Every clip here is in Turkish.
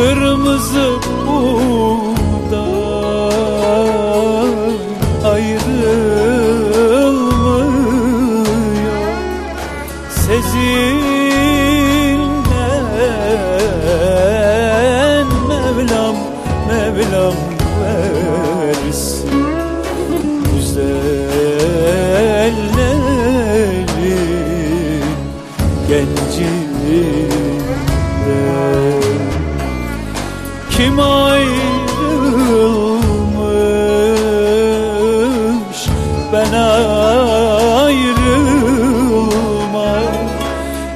Kırmızı buğday ayrılmıyor. Sezinden Mevlam Mevlam versin. Güzellerin gencinden kim ayrılmış ben ayrılmam.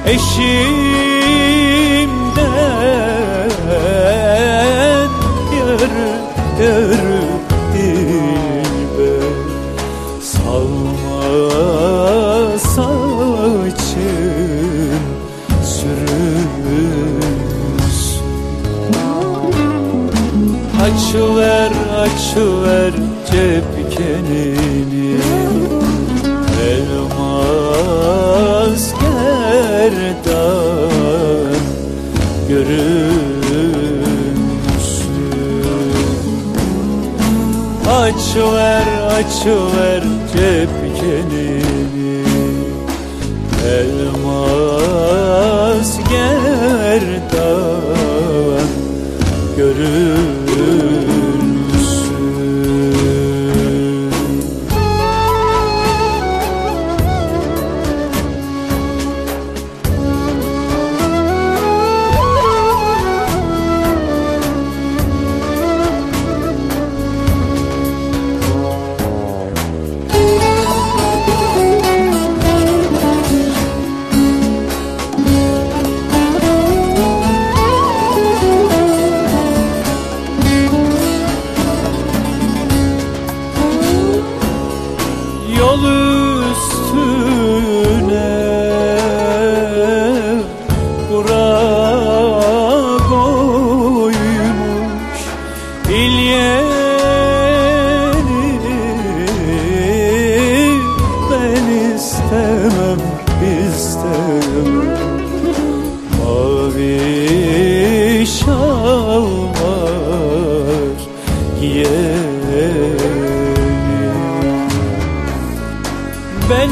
Eşimden Açıver açıver cep kenini. Elmas gerdan görünsün. Açıver açıver cep kenini ben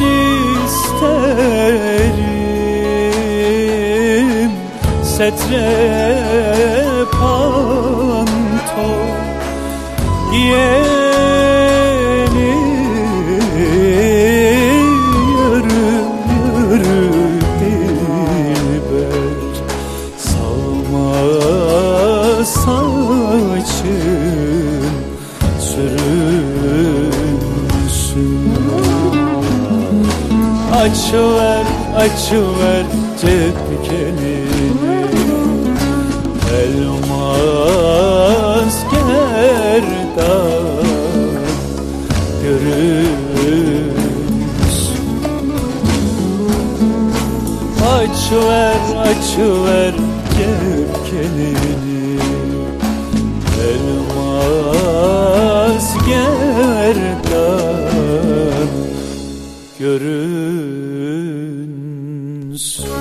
isterim. Setre panto Yeni Açıver, açıver cep kenini Elmas gerdan görünsün Açıver, açıver cep gerdan görünsün